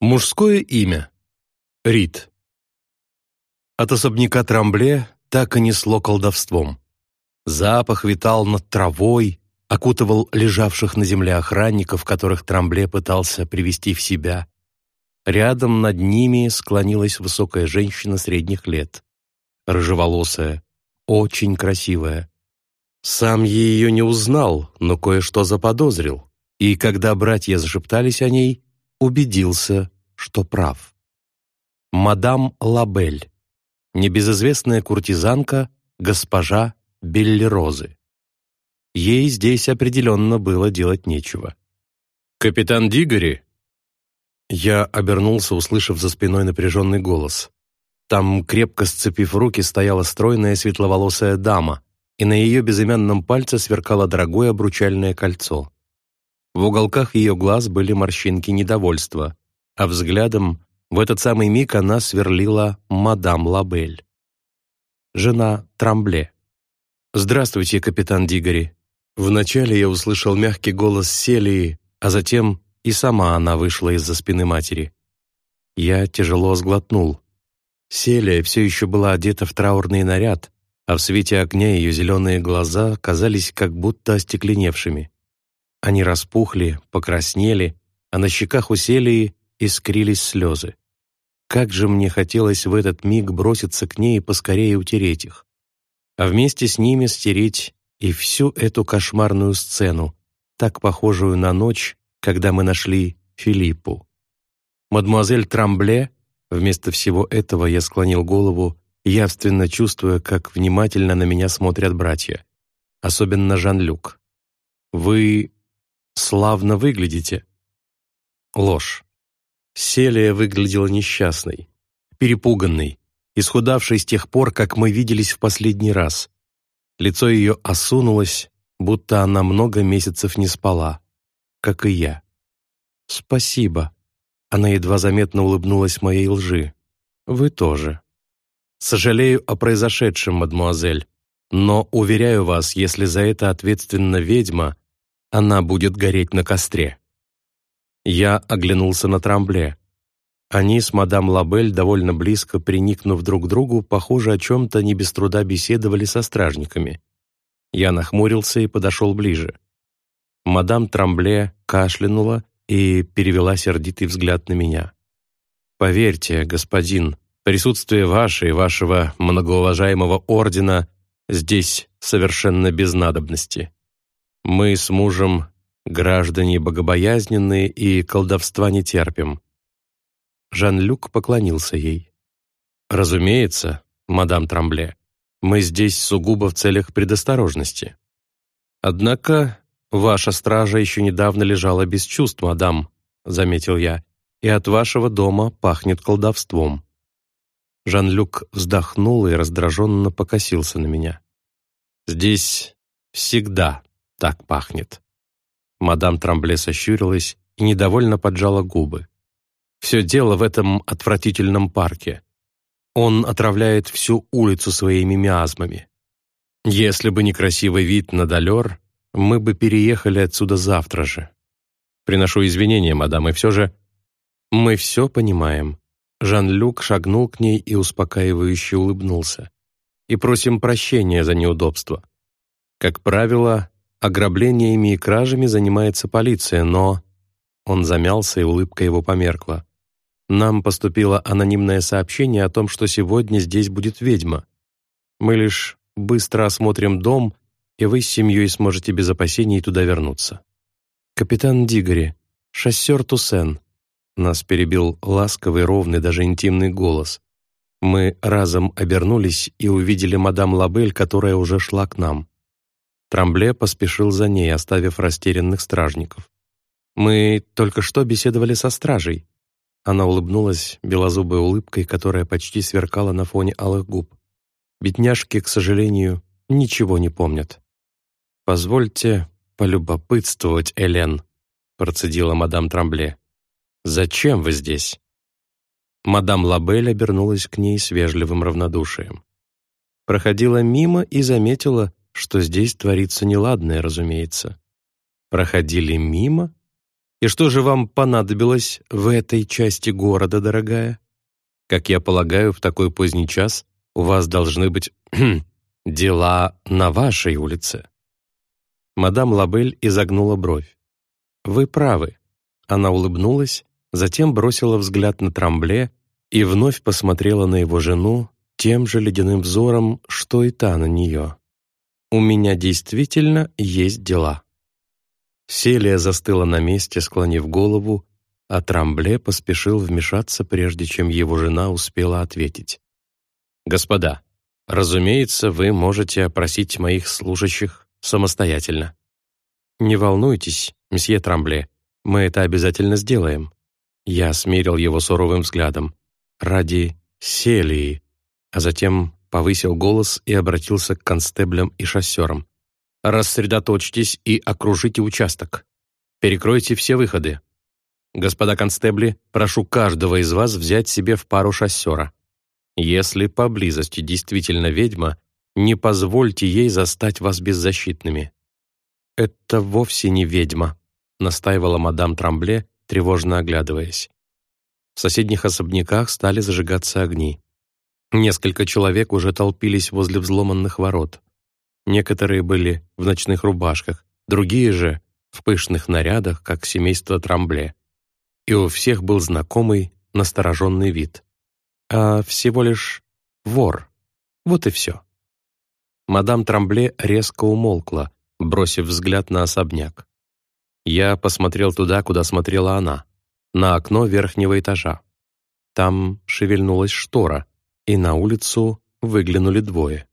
Мужское имя. Рид. От особняка Трамбле так и несло колдовством. Запах витал над травой, окутывал лежавших на земле охранников, которых Трамбле пытался привести в себя. Рядом над ними склонилась высокая женщина средних лет. Рыжеволосая, очень красивая. Сам я ее не узнал, но кое-что заподозрил. И когда братья зашептались о ней, убедился, что прав. Мадам Лабель, небезызвестная куртизанка, госпожа Беллерозы. Ей здесь определенно было делать нечего. «Капитан Дигори?» Я обернулся, услышав за спиной напряженный голос. Там, крепко сцепив руки, стояла стройная светловолосая дама, и на ее безымянном пальце сверкало дорогое обручальное кольцо. В уголках ее глаз были морщинки недовольства, а взглядом в этот самый миг она сверлила мадам Лабель. Жена Трамбле. «Здравствуйте, капитан Дигори». Вначале я услышал мягкий голос Селии, а затем и сама она вышла из-за спины матери. Я тяжело сглотнул. Селия все еще была одета в траурный наряд, а в свете огня ее зеленые глаза казались как будто остекленевшими. Они распухли, покраснели, а на щеках у Селии искрились слезы. Как же мне хотелось в этот миг броситься к ней и поскорее утереть их. А вместе с ними стереть и всю эту кошмарную сцену, так похожую на ночь, когда мы нашли Филиппу. Мадемуазель Трамбле, вместо всего этого я склонил голову, явственно чувствуя, как внимательно на меня смотрят братья. Особенно Жан-Люк. «Вы славно выглядите». Ложь. Селия выглядела несчастной, перепуганной, исхудавшей с тех пор, как мы виделись в последний раз. Лицо ее осунулось, будто она много месяцев не спала, как и я. «Спасибо». Она едва заметно улыбнулась моей лжи. «Вы тоже». «Сожалею о произошедшем, мадмуазель, но, уверяю вас, если за это ответственна ведьма, она будет гореть на костре». Я оглянулся на Трамбле. Они с мадам Лабель, довольно близко приникнув друг к другу, похоже, о чем-то не без труда беседовали со стражниками. Я нахмурился и подошел ближе. Мадам Трамбле кашлянула и перевела сердитый взгляд на меня. «Поверьте, господин, присутствие ваше и вашего многоуважаемого ордена здесь совершенно без надобности. Мы с мужем граждане богобоязненные и колдовства не терпим». Жан-Люк поклонился ей. «Разумеется, мадам Трамбле, мы здесь сугубо в целях предосторожности. Однако ваша стража еще недавно лежала без чувств, мадам», заметил я, «и от вашего дома пахнет колдовством». Жан-Люк вздохнул и раздраженно покосился на меня. «Здесь всегда так пахнет», Мадам Трамбле сощурилась и недовольно поджала губы. «Все дело в этом отвратительном парке. Он отравляет всю улицу своими миазмами. Если бы не красивый вид на Далер, мы бы переехали отсюда завтра же. Приношу извинения, мадам, и все же...» «Мы все понимаем». Жан-Люк шагнул к ней и успокаивающе улыбнулся. «И просим прощения за неудобство. Как правило, Ограблениями и кражами занимается полиция, но...» Он замялся, и улыбка его померкла. «Нам поступило анонимное сообщение о том, что сегодня здесь будет ведьма. Мы лишь быстро осмотрим дом, и вы с семьей сможете без опасений туда вернуться». «Капитан Дигори, шоссер Туссен», нас перебил ласковый, ровный, даже интимный голос. Мы разом обернулись и увидели мадам Лабель, которая уже шла к нам. Трамбле поспешил за ней, оставив растерянных стражников. «Мы только что беседовали со стражей». Она улыбнулась белозубой улыбкой, которая почти сверкала на фоне алых губ. Бедняжки, к сожалению, ничего не помнят. «Позвольте полюбопытствовать, Элен», процедила мадам Трамбле. «Зачем вы здесь?» Мадам Лабель обернулась к ней с вежливым равнодушием. Проходила мимо и заметила, что здесь творится неладное, разумеется. Проходили мимо? И что же вам понадобилось в этой части города, дорогая? Как я полагаю, в такой поздний час у вас должны быть дела на вашей улице». Мадам Лабель изогнула бровь. «Вы правы». Она улыбнулась, затем бросила взгляд на Трамбле и вновь посмотрела на его жену тем же ледяным взором, что и та на нее. «У меня действительно есть дела». Селия застыла на месте, склонив голову, а Трамбле поспешил вмешаться, прежде чем его жена успела ответить. «Господа, разумеется, вы можете опросить моих служащих самостоятельно. Не волнуйтесь, месье Трамбле, мы это обязательно сделаем». Я смерил его суровым взглядом. «Ради Селии», а затем повысил голос и обратился к констеблям и шоссерам. Рассредоточьтесь и окружите участок. Перекройте все выходы. Господа констебли, прошу каждого из вас взять себе в пару шоссера. Если поблизости действительно ведьма, не позвольте ей застать вас беззащитными». «Это вовсе не ведьма», — настаивала мадам Трамбле, тревожно оглядываясь. В соседних особняках стали зажигаться огни. Несколько человек уже толпились возле взломанных ворот. Некоторые были в ночных рубашках, другие же в пышных нарядах, как семейство Трамбле. И у всех был знакомый, настороженный вид. А всего лишь вор. Вот и все. Мадам Трамбле резко умолкла, бросив взгляд на особняк. Я посмотрел туда, куда смотрела она, на окно верхнего этажа. Там шевельнулась штора, и на улицу выглянули двое.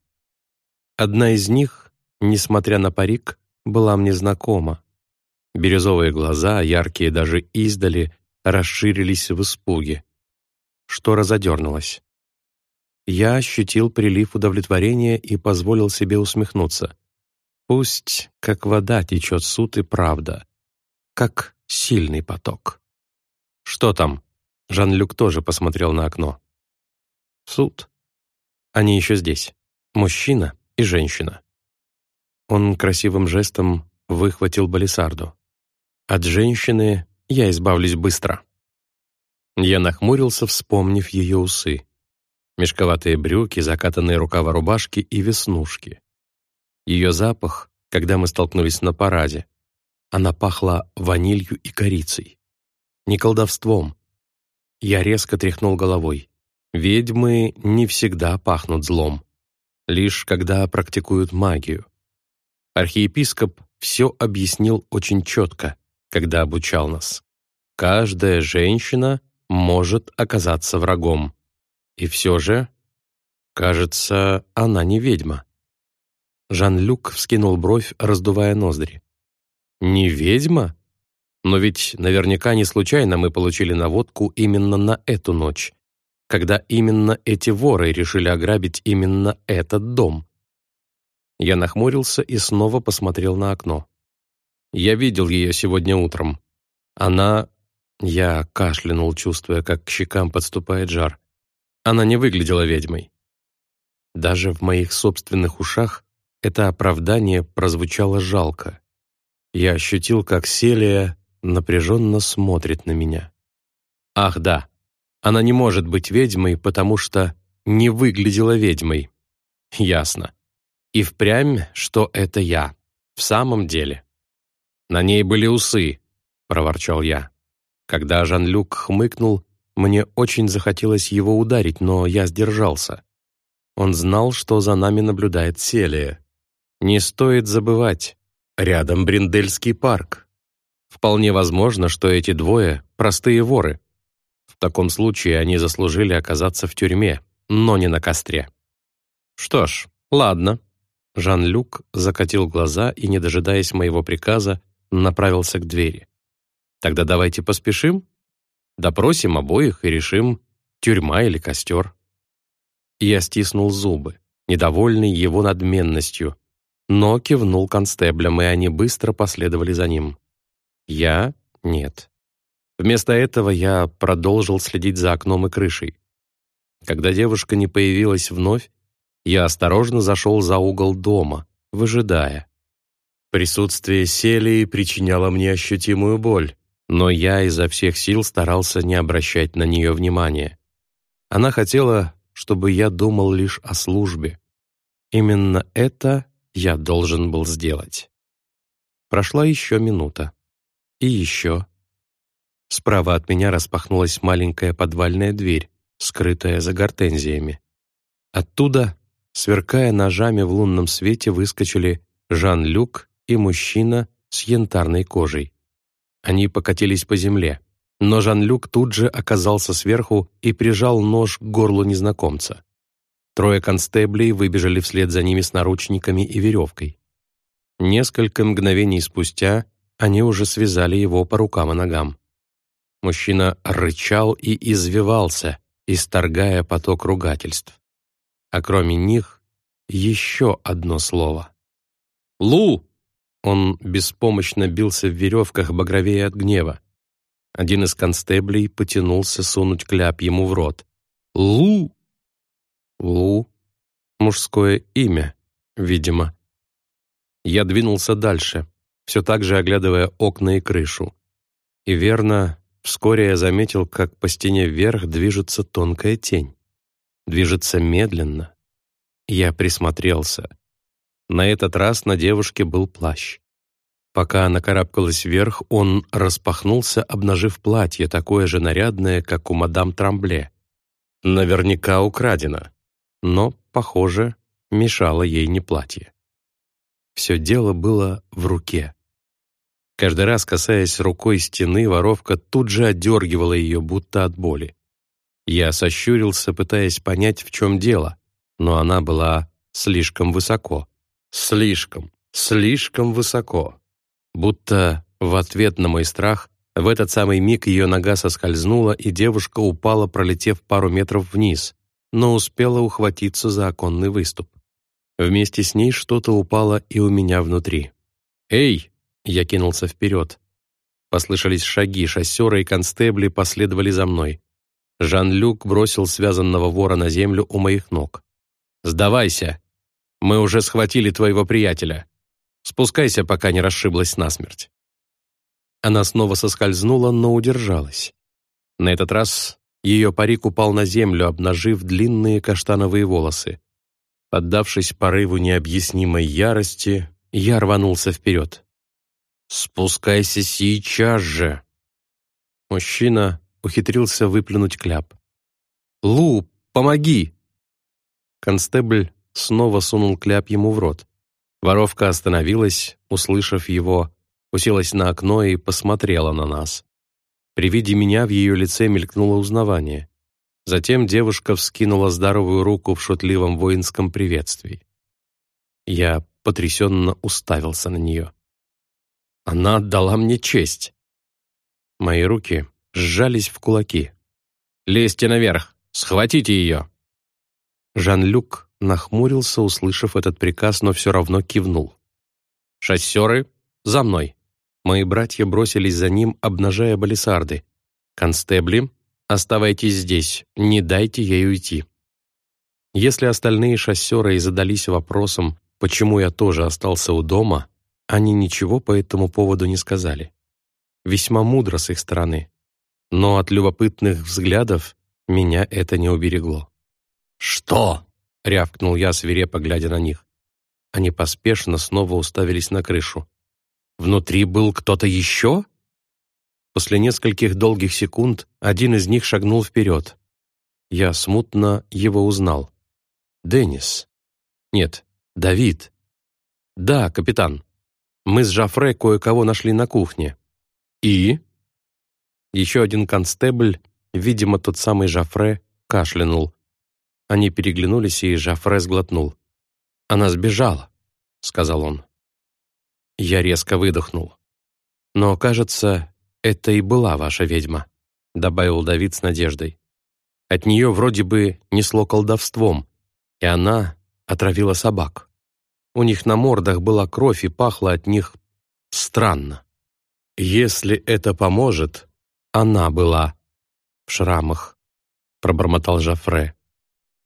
Одна из них, несмотря на парик, была мне знакома. Бирюзовые глаза, яркие даже издали, расширились в испуге. Штора задернулась. Я ощутил прилив удовлетворения и позволил себе усмехнуться. Пусть, как вода, течет суд и правда, как сильный поток. «Что там?» Жан-Люк тоже посмотрел на окно. «Суд. Они еще здесь. Мужчина и женщина. Он красивым жестом выхватил балисарду. От женщины я избавлюсь быстро. Я нахмурился, вспомнив ее усы. Мешковатые брюки, закатанные рукава рубашки и веснушки. Ее запах, когда мы столкнулись на параде. Она пахла ванилью и корицей. Не колдовством. Я резко тряхнул головой. Ведьмы не всегда пахнут злом лишь когда практикуют магию. Архиепископ все объяснил очень четко, когда обучал нас. Каждая женщина может оказаться врагом. И все же, кажется, она не ведьма. Жан-Люк вскинул бровь, раздувая ноздри. «Не ведьма? Но ведь наверняка не случайно мы получили наводку именно на эту ночь когда именно эти воры решили ограбить именно этот дом. Я нахмурился и снова посмотрел на окно. Я видел ее сегодня утром. Она... Я кашлянул, чувствуя, как к щекам подступает жар. Она не выглядела ведьмой. Даже в моих собственных ушах это оправдание прозвучало жалко. Я ощутил, как Селия напряженно смотрит на меня. Ах да, она не может быть ведьмой, потому что не выглядела ведьмой. Ясно. И впрямь, что это я. В самом деле. На ней были усы, проворчал я. Когда Жан-Люк хмыкнул, мне очень захотелось его ударить, но я сдержался. Он знал, что за нами наблюдает Селия. Не стоит забывать, рядом Бриндельский парк. Вполне возможно, что эти двое — простые воры. В таком случае они заслужили оказаться в тюрьме, но не на костре. Что ж, ладно. Жан-Люк закатил глаза и, не дожидаясь моего приказа, направился к двери. Тогда давайте поспешим. Допросим обоих и решим, тюрьма или костер. Я стиснул зубы, недовольный его надменностью, но кивнул констеблям, и они быстро последовали за ним. Я — нет. Вместо этого я продолжил следить за окном и крышей. Когда девушка не появилась вновь, я осторожно зашел за угол дома, выжидая. Присутствие Селии причиняло мне ощутимую боль, Но я изо всех сил старался не обращать на нее внимания. Она хотела, чтобы я думал лишь о службе. Именно это я должен был сделать. Прошла еще минута. И еще. Справа от меня распахнулась маленькая подвальная дверь, скрытая за гортензиями. Оттуда, сверкая ножами в лунном свете, выскочили Жан-Люк и мужчина с янтарной кожей. Они покатились по земле, но Жан-Люк тут же оказался сверху и прижал нож к горлу незнакомца. Трое констеблей выбежали вслед за ними с наручниками и веревкой. Несколько мгновений спустя они уже связали его по рукам и ногам. Мужчина рычал и извивался, исторгая поток ругательств. А кроме них еще одно слово. «Лу!» Он беспомощно бился в веревках, багровее от гнева. Один из констеблей потянулся сунуть кляп ему в рот. «Лу!» «Лу» — мужское имя, видимо. Я двинулся дальше, все так же оглядывая окна и крышу. И верно, вскоре я заметил, как по стене вверх движется тонкая тень. Движется медленно. Я присмотрелся. На этот раз на девушке был плащ. Пока она карабкалась вверх, он распахнулся, обнажив платье, такое же нарядное, как у мадам Трамбле. Наверняка украдено. Но, похоже, мешало ей не платье. Все дело было в руке. Каждый раз, касаясь рукой стены, воровка тут же отдергивала ее, будто от боли. Я сощурился, пытаясь понять, в чем дело, но она была слишком высоко. Слишком, слишком высоко. Будто в ответ на мой страх в этот самый миг ее нога соскользнула, и девушка упала, пролетев пару метров вниз, но успела ухватиться за оконный выступ. Вместе с ней что-то упало и у меня внутри. «Эй!» — я кинулся вперед. Послышались шаги, шоссеры и констебли последовали за мной. Жан-Люк бросил связанного вора на землю у моих ног. «Сдавайся!» Мы уже схватили твоего приятеля. Спускайся, пока не расшиблась насмерть». Она снова соскользнула, но удержалась. На этот раз ее парик упал на землю, обнажив длинные каштановые волосы. Поддавшись порыву необъяснимой ярости, я рванулся вперед. «Спускайся сейчас же!» Мужчина ухитрился выплюнуть кляп. «Лу, помоги!» Констебль снова сунул кляп ему в рот. Воровка остановилась, услышав его, уселась на окно и посмотрела на нас. При виде меня в ее лице мелькнуло узнавание. Затем девушка вскинула здоровую руку в шутливом воинском приветствии. Я потрясенно уставился на нее. Она отдала мне честь. Мои руки сжались в кулаки. «Лезьте наверх! Схватите ее!» Жан-Люк нахмурился, услышав этот приказ, но все равно кивнул. «Шоссеры, за мной!» Мои братья бросились за ним, обнажая балисарды. «Констебли, оставайтесь здесь, не дайте ей уйти». Если остальные шоссеры и задались вопросом, почему я тоже остался у дома, они ничего по этому поводу не сказали. Весьма мудро с их стороны. Но от любопытных взглядов меня это не уберегло. «Что?» — рявкнул я, свирепо глядя на них. Они поспешно снова уставились на крышу. «Внутри был кто-то еще?» После нескольких долгих секунд один из них шагнул вперед. Я смутно его узнал. «Деннис». «Нет, Давид». «Да, капитан. Мы с Жафре кое-кого нашли на кухне». «И?» Еще один констебль, видимо, тот самый Жафре, кашлянул. Они переглянулись, и Жафре сглотнул. «Она сбежала», — сказал он. Я резко выдохнул. «Но, кажется, это и была ваша ведьма», — добавил Давид с надеждой. «От нее вроде бы несло колдовством, и она отравила собак. У них на мордах была кровь и пахло от них странно. Если это поможет, она была в шрамах», — пробормотал Жафре.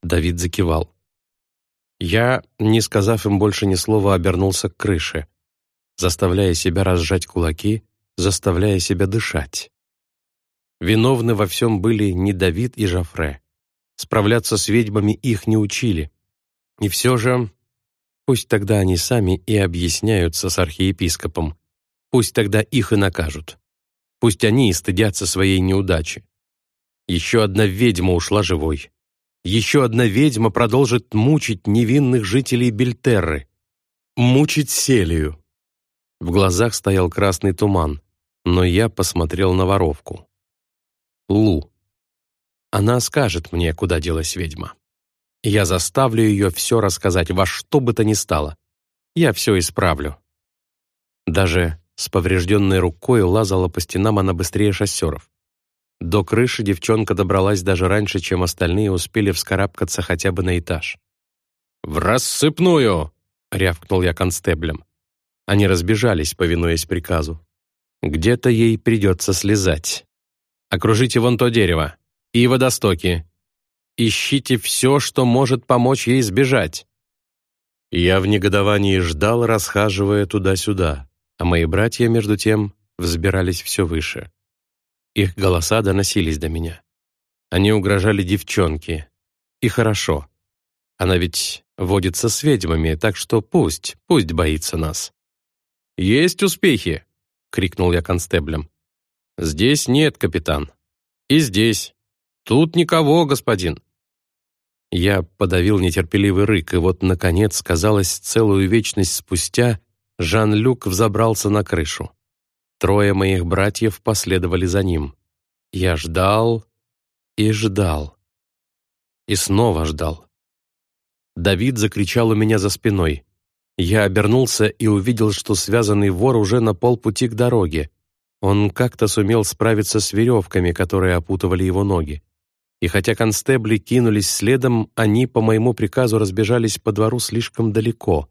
Давид закивал. Я, не сказав им больше ни слова, обернулся к крыше. Заставляя себя разжать кулаки, заставляя себя дышать. Виновны во всем были не Давид и Жафре. Справляться с ведьмами их не учили. И все же, пусть тогда они сами и объясняются с архиепископом, пусть тогда их и накажут. Пусть они и стыдятся своей неудачи. Еще одна ведьма ушла живой. Еще одна ведьма продолжит мучить невинных жителей Бельтерры. Мучить Селию. В глазах стоял красный туман, но я посмотрел на воровку. Лу. Она скажет мне, куда делась ведьма. Я заставлю ее все рассказать, во что бы то ни стало. Я все исправлю. Даже с поврежденной рукой лазала по стенам она быстрее шоссеров. До крыши девчонка добралась даже раньше, чем остальные успели вскарабкаться хотя бы на этаж. «В рассыпную!» — рявкнул я констеблем. Они разбежались, повинуясь приказу. «Где-то ей придется слезать». Окружите вон то дерево. И водостоки. Ищите все, что может помочь ей сбежать». Я в негодовании ждал, расхаживая туда-сюда, а мои братья, между тем, взбирались все выше. Их голоса доносились до меня. Они угрожали девчонке. И хорошо. Она ведь водится с ведьмами, так что пусть, пусть боится нас. «Есть успехи!» — крикнул я констеблем. «Здесь нет, капитан. И здесь. Тут никого, господин». Я подавил нетерпеливый рык, и вот, наконец, казалось, целую вечность спустя Жан-Люк взобрался на крышу. Трое моих братьев последовали за ним. Я ждал и ждал. И снова ждал. Давид закричал у меня за спиной. Я обернулся и увидел, что связанный вор уже на полпути к дороге. Он как-то сумел справиться с веревками, которые опутывали его ноги. И хотя констебли кинулись следом, они по моему приказу разбежались по двору слишком далеко.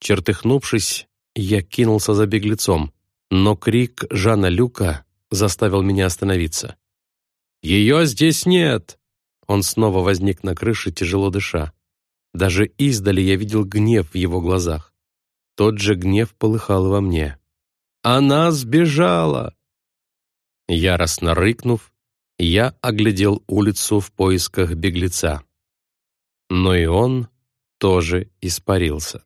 Чертыхнувшись, я кинулся за беглецом, но крик Жана Люка заставил меня остановиться. «Ее здесь нет!» Он снова возник на крыше, тяжело дыша. Даже издали я видел гнев в его глазах. Тот же гнев полыхал во мне. Она сбежала!» Яростно рыкнув, я оглядел улицу в поисках беглеца. Но и он тоже испарился.